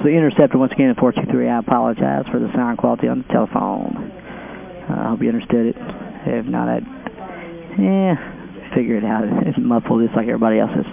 This is the Interceptor once again at 423. I apologize for the sound quality on the telephone. I hope you understood it. If not, I'd, eh, figure it out. It's muffled just like everybody else's.